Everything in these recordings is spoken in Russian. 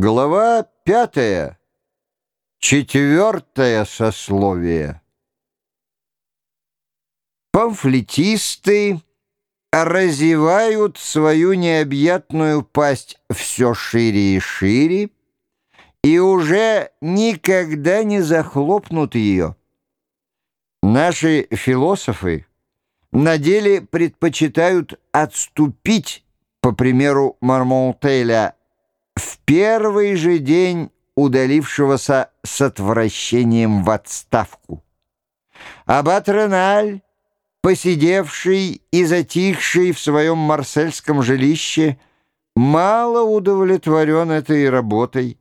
Глава пятая. Четвертое сословие. Памфлетисты разевают свою необъятную пасть все шире и шире и уже никогда не захлопнут ее. Наши философы на деле предпочитают отступить, по примеру Мармонтеля, в первый же день удалившегося с отвращением в отставку. Аббат Реналь, посидевший и затихший в своем марсельском жилище, мало удовлетворен этой работой.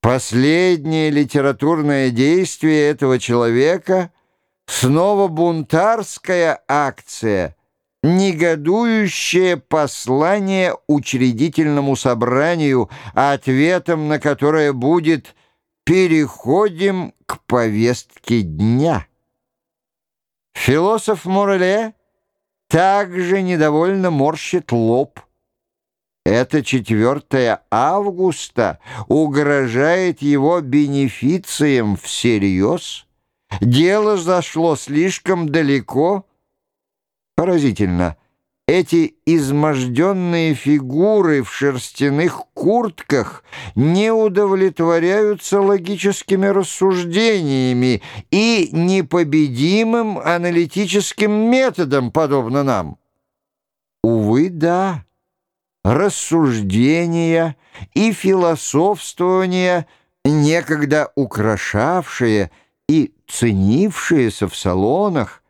Последнее литературное действие этого человека — снова бунтарская акция — негодующее послание учредительному собранию, ответом на которое будет «переходим к повестке дня». Философ Мореле также недовольно морщит лоб. Это 4 августа угрожает его бенефициям всерьез. Дело зашло слишком далеко — Поразительно. Эти изможденные фигуры в шерстяных куртках не удовлетворяются логическими рассуждениями и непобедимым аналитическим методом, подобно нам. Увы, да, рассуждения и философствования, некогда украшавшие и ценившиеся в салонах,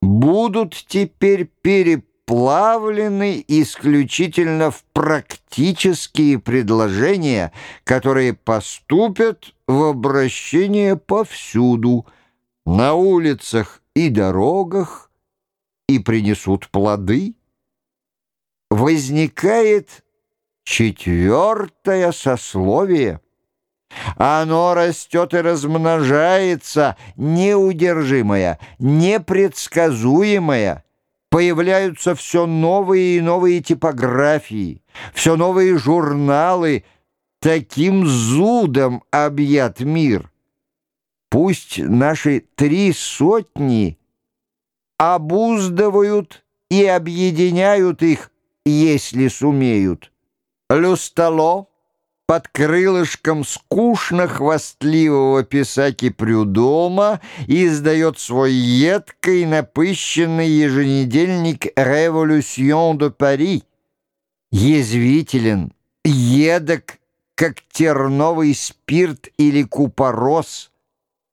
будут теперь переплавлены исключительно в практические предложения, которые поступят в обращение повсюду, на улицах и дорогах, и принесут плоды. Возникает четвертое сословие — оно растет и размножается, неудержимое, непредсказуемое. Появляются все новые и новые типографии, все новые журналы. Таким зудом объят мир. Пусть наши три сотни обуздывают и объединяют их, если сумеют. Люстало — под крылышком скучно-хвастливого писаки Прюдома издает свой едкий напыщенный еженедельник «Революцион де Пари». Язвителен, едок, как терновый спирт или купорос,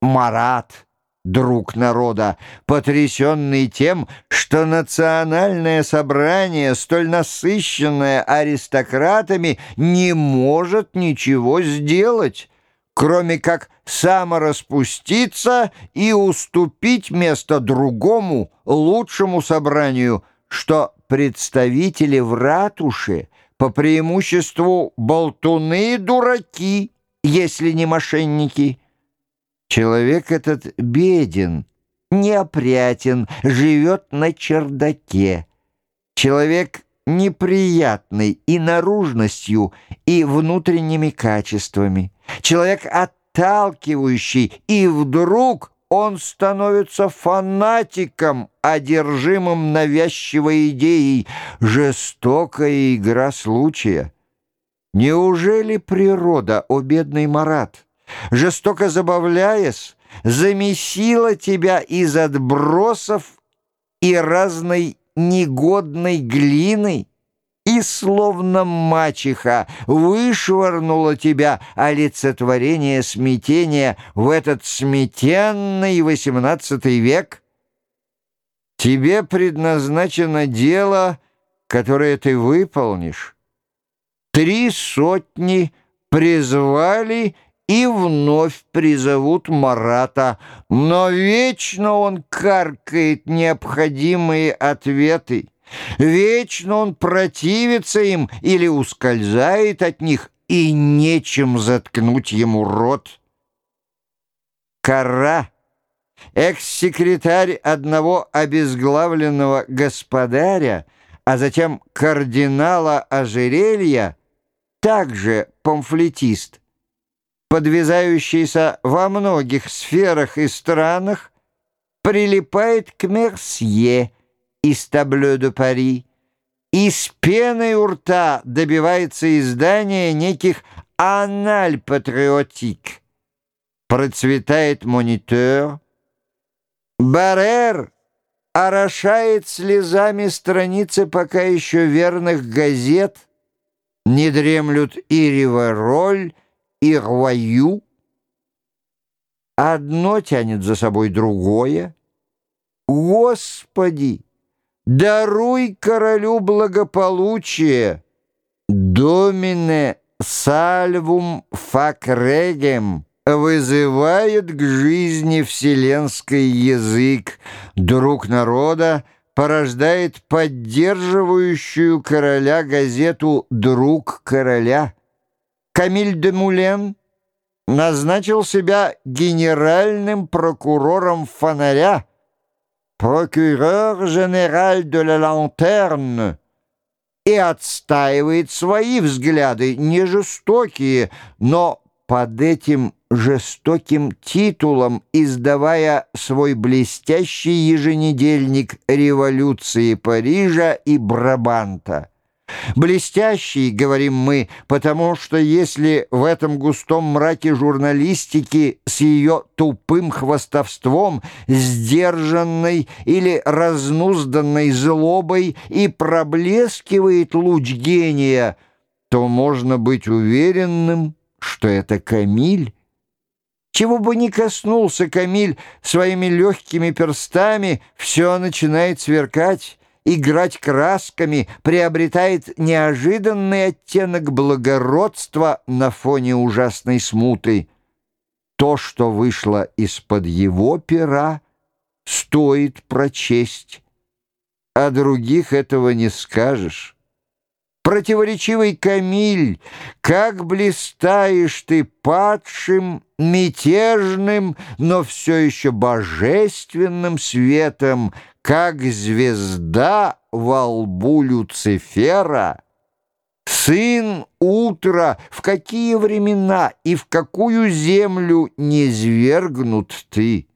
Марат — друг народа, потрясенный тем, что национальное собрание, столь насыщенное аристократами, не может ничего сделать, кроме как самораспуститься и уступить место другому, лучшему собранию, что представители в ратуше по преимуществу болтуны и дураки, если не мошенники – Человек этот беден, неопрятен, живет на чердаке. Человек неприятный и наружностью, и внутренними качествами. Человек отталкивающий, и вдруг он становится фанатиком, одержимым навязчивой идеей, жестокая игра случая. Неужели природа, о бедный Марат, жестоко забавляясь, замесила тебя из отбросов и разной негодной глины, и, словно мачеха, вышвырнула тебя олицетворение смятения в этот сметенный восемнадцатый век? Тебе предназначено дело, которое ты выполнишь. Три сотни призвали и вновь призовут Марата, но вечно он каркает необходимые ответы. Вечно он противится им или ускользает от них, и нечем заткнуть ему рот. Кора, экс-секретарь одного обезглавленного господаря, а затем кардинала ожерелья — также памфлетист, подвязающийся во многих сферах и странах, прилипает к Мерсье из «Таблё де Пари» и с пеной у рта добивается издания неких «Аналь-патриотик». Процветает «Монитор», Баррер орошает слезами страницы пока еще верных газет, не дремлют и Ривароль, и Рваю. Одно тянет за собой другое. Господи, даруй королю благополучие, домине сальвум факрегем вызывает к жизни вселенский язык, друг народа, порождает поддерживающую короля газету «Друг короля». Камиль де Мулен назначил себя генеральным прокурором фонаря, прокурор генераль де ла Лантерн, и отстаивает свои взгляды, не жестокие, но под этим жестоким титулом, издавая свой блестящий еженедельник революции Парижа и Брабанта. Блестящий, говорим мы, потому что если в этом густом мраке журналистики с ее тупым хвастовством, сдержанной или разнузданной злобой и проблескивает луч гения, то можно быть уверенным, что это Камиль, чего бы ни коснулся Камиль своими легкими перстами, все начинает сверкать, играть красками, приобретает неожиданный оттенок благородства на фоне ужасной смуты. То, что вышло из-под его пера, стоит прочесть, а других этого не скажешь. Противоречивый Камиль, как блистаешь ты падшим, мятежным, но все еще божественным светом, как звезда во лбу Люцифера. Сын утра, в какие времена и в какую землю не свергнут ты?